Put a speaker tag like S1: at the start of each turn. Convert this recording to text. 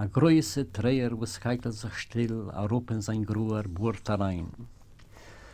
S1: A groise treier, wo es heitet sich still, a rupen sein gruer,